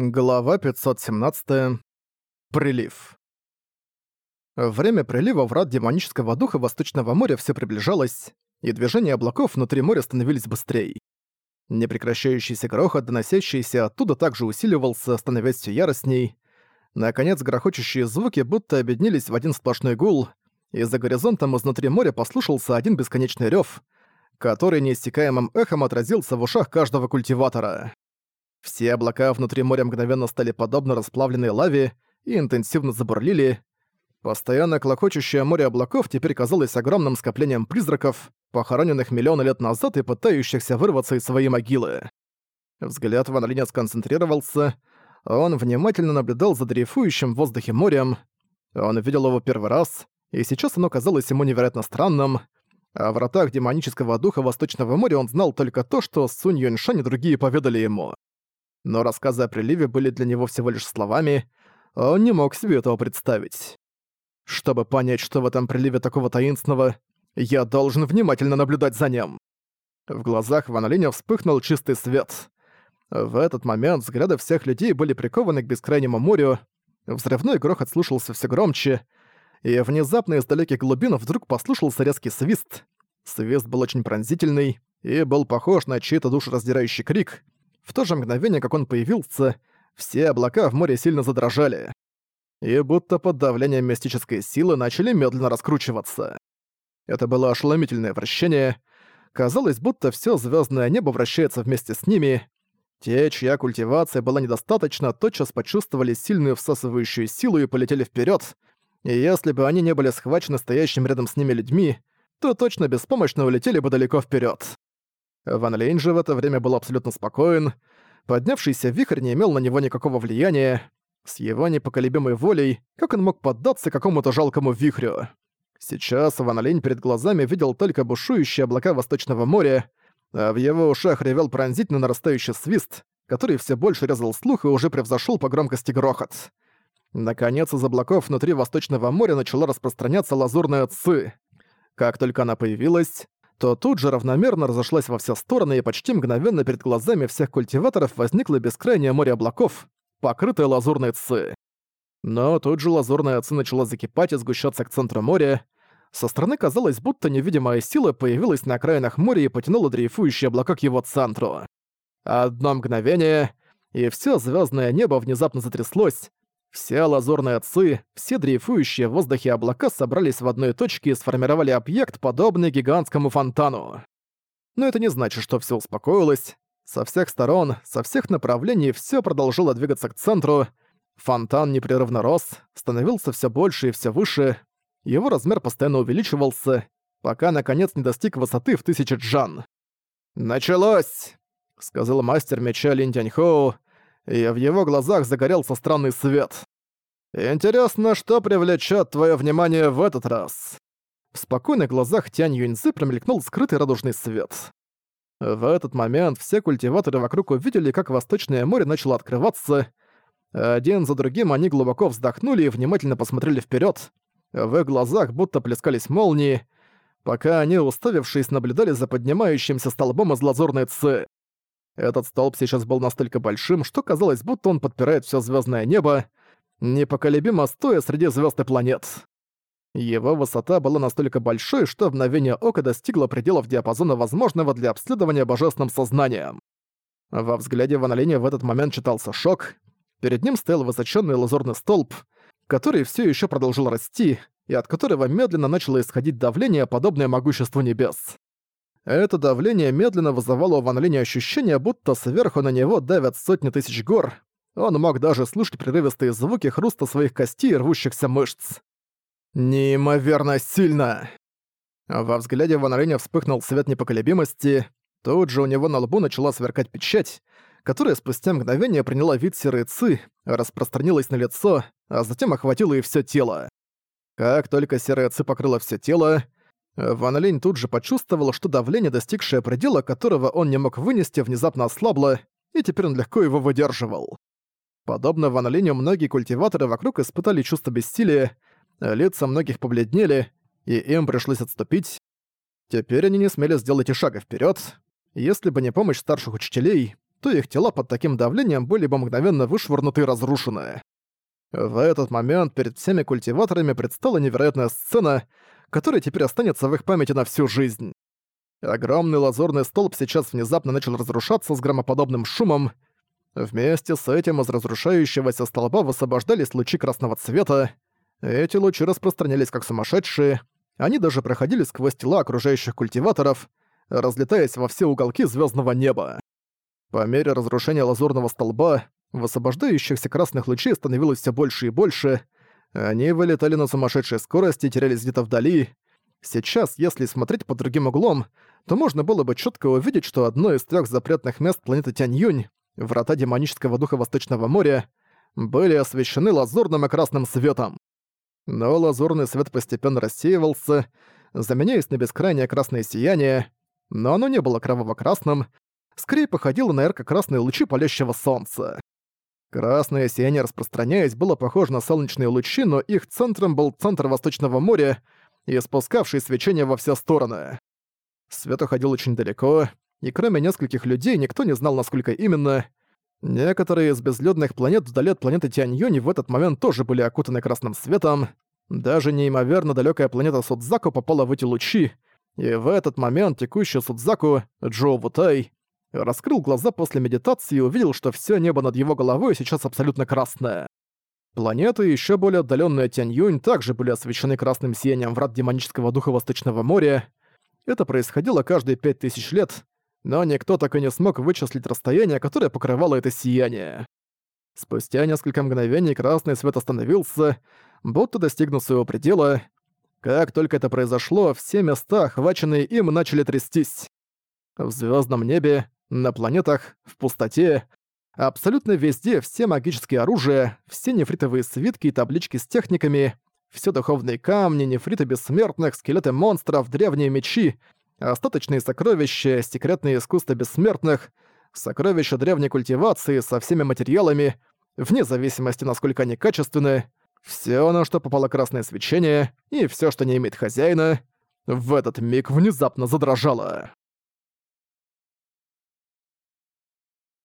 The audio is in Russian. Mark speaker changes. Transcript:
Speaker 1: Глава 517. Прилив. Время прилива врат демонического духа Восточного моря все приближалось, и движение облаков внутри моря становились быстрее. Непрекращающийся грохот, доносящийся оттуда также усиливался, становясь все яростней. Наконец, грохочущие звуки будто объединились в один сплошной гул, и за горизонтом изнутри моря послушался один бесконечный рев, который неиссякаемым эхом отразился в ушах каждого культиватора. Все облака внутри моря мгновенно стали подобно расплавленной лаве и интенсивно забурлили. Постоянно клокочущее море облаков теперь казалось огромным скоплением призраков, похороненных миллионы лет назад и пытающихся вырваться из своей могилы. Взгляд Ван Линя сконцентрировался, он внимательно наблюдал за дрейфующим в воздухе морем. Он видел его первый раз, и сейчас оно казалось ему невероятно странным. О вратах демонического духа Восточного моря он знал только то, что Сунь Юньшань и другие поведали ему но рассказы о приливе были для него всего лишь словами, он не мог себе этого представить. Чтобы понять, что в этом приливе такого таинственного, я должен внимательно наблюдать за ним. В глазах Ван Линя вспыхнул чистый свет. В этот момент взгляды всех людей были прикованы к бескрайнему морю, взрывной грохот слушался все громче, и внезапно из далеких глубин вдруг послушался резкий свист. Свист был очень пронзительный и был похож на чей-то душераздирающий крик — в то же мгновение, как он появился, все облака в море сильно задрожали. И будто под давлением мистической силы начали медленно раскручиваться. Это было ошеломительное вращение. Казалось, будто все звездное небо вращается вместе с ними. Те, чья культивация была недостаточна, тотчас почувствовали сильную всасывающую силу и полетели вперед. И если бы они не были схвачены стоящим рядом с ними людьми, то точно беспомощно улетели бы далеко вперед. Ван Лейн же в это время был абсолютно спокоен. Поднявшийся вихрь не имел на него никакого влияния. С его непоколебимой волей, как он мог поддаться какому-то жалкому вихрю? Сейчас Ван Лейн перед глазами видел только бушующие облака Восточного моря, а в его ушах ревел пронзительно нарастающий свист, который все больше резал слух и уже превзошел по громкости грохот. Наконец, из облаков внутри Восточного моря начала распространяться лазурная ци. Как только она появилась, то тут же равномерно разошлась во все стороны и почти мгновенно перед глазами всех культиваторов возникло бескрайнее море облаков, покрытое лазурной ци. Но тут же лазурная ци начала закипать и сгущаться к центру моря. Со стороны казалось, будто невидимая сила появилась на окраинах моря и потянула дрейфующие облака к его центру. Одно мгновение, и все звездное небо внезапно затряслось, все лазурные отцы, все дрейфующие в воздухе облака собрались в одной точке и сформировали объект, подобный гигантскому фонтану. Но это не значит, что все успокоилось. Со всех сторон, со всех направлений все продолжило двигаться к центру. Фонтан непрерывно рос, становился все больше и все выше. Его размер постоянно увеличивался, пока наконец не достиг высоты в тысячи джан. «Началось!» — сказал мастер меча Линь Тяньхоу, и в его глазах загорелся странный свет. «Интересно, что привлечет твое внимание в этот раз?» В спокойных глазах Тянь Юньцзы промелькнул скрытый радужный свет. В этот момент все культиваторы вокруг увидели, как Восточное море начало открываться. Один за другим они глубоко вздохнули и внимательно посмотрели вперед. В их глазах будто плескались молнии, пока они, уставившись, наблюдали за поднимающимся столбом из лазурной ци. Этот столб сейчас был настолько большим, что казалось, будто он подпирает все звездное небо, непоколебимо стоя среди звезд и планет. Его высота была настолько большой, что в мгновение ока достигла пределов диапазона возможного для обследования божественным сознанием. Во взгляде Ван в этот момент читался шок. Перед ним стоял высоченный лазурный столб, который все еще продолжил расти, и от которого медленно начало исходить давление, подобное могуществу небес. Это давление медленно вызывало у Ван Линя ощущение, будто сверху на него давят сотни тысяч гор. Он мог даже слышать прерывистые звуки хруста своих костей и рвущихся мышц. Неимоверно сильно! Во взгляде Ван Линя вспыхнул свет непоколебимости. Тут же у него на лбу начала сверкать печать, которая спустя мгновение приняла вид серой ци, распространилась на лицо, а затем охватила и все тело. Как только серая ци покрыла все тело, Ван Линь тут же почувствовал, что давление, достигшее предела, которого он не мог вынести, внезапно ослабло, и теперь он легко его выдерживал. Подобно Ван Линю, многие культиваторы вокруг испытали чувство бессилия, лица многих побледнели, и им пришлось отступить. Теперь они не смели сделать и шага вперед. Если бы не помощь старших учителей, то их тела под таким давлением были бы мгновенно вышвырнуты и разрушены. В этот момент перед всеми культиваторами предстала невероятная сцена, которая теперь останется в их памяти на всю жизнь. Огромный лазурный столб сейчас внезапно начал разрушаться с громоподобным шумом. Вместе с этим из разрушающегося столба высвобождались лучи красного цвета. Эти лучи распространялись как сумасшедшие, они даже проходили сквозь тела окружающих культиваторов, разлетаясь во все уголки звездного неба. По мере разрушения лазурного столба, высвобождающихся красных лучей становилось все больше и больше, они вылетали на сумасшедшей скорости и терялись где-то вдали. Сейчас, если смотреть под другим углом, то можно было бы четко увидеть, что одно из трех запретных мест планеты Тянь-Юнь, врата демонического духа Восточного моря, были освещены лазурным и красным светом. Но лазурный свет постепенно рассеивался, заменяясь на бескрайнее красное сияние, но оно не было кроваво-красным, скорее походило на ярко-красные лучи палящего солнца. Красное сияние, распространяясь, было похоже на солнечные лучи, но их центром был центр Восточного моря, испускавший свечение во все стороны. Свет уходил очень далеко, и кроме нескольких людей никто не знал, насколько именно. Некоторые из безлюдных планет вдали от планеты Тянь-Юнь в этот момент тоже были окутаны красным светом. Даже неимоверно далекая планета Судзаку попала в эти лучи, и в этот момент текущий Судзаку, Джоу Вутай, раскрыл глаза после медитации и увидел, что все небо над его головой сейчас абсолютно красное. Планеты, еще более отдаленные Тянь-Юнь, также были освещены красным сиянием врат демонического духа Восточного моря. Это происходило каждые пять тысяч лет, но никто так и не смог вычислить расстояние, которое покрывало это сияние. Спустя несколько мгновений красный свет остановился, будто достигнув своего предела. Как только это произошло, все места, охваченные им, начали трястись. В звездном небе, на планетах, в пустоте, абсолютно везде все магические оружия, все нефритовые свитки и таблички с техниками, все духовные камни, нефриты бессмертных, скелеты монстров, древние мечи — остаточные сокровища, секретные искусства бессмертных, сокровища древней культивации со всеми материалами, вне зависимости, насколько они качественны, все, на что попало красное свечение, и все, что не имеет хозяина, в этот миг внезапно задрожало.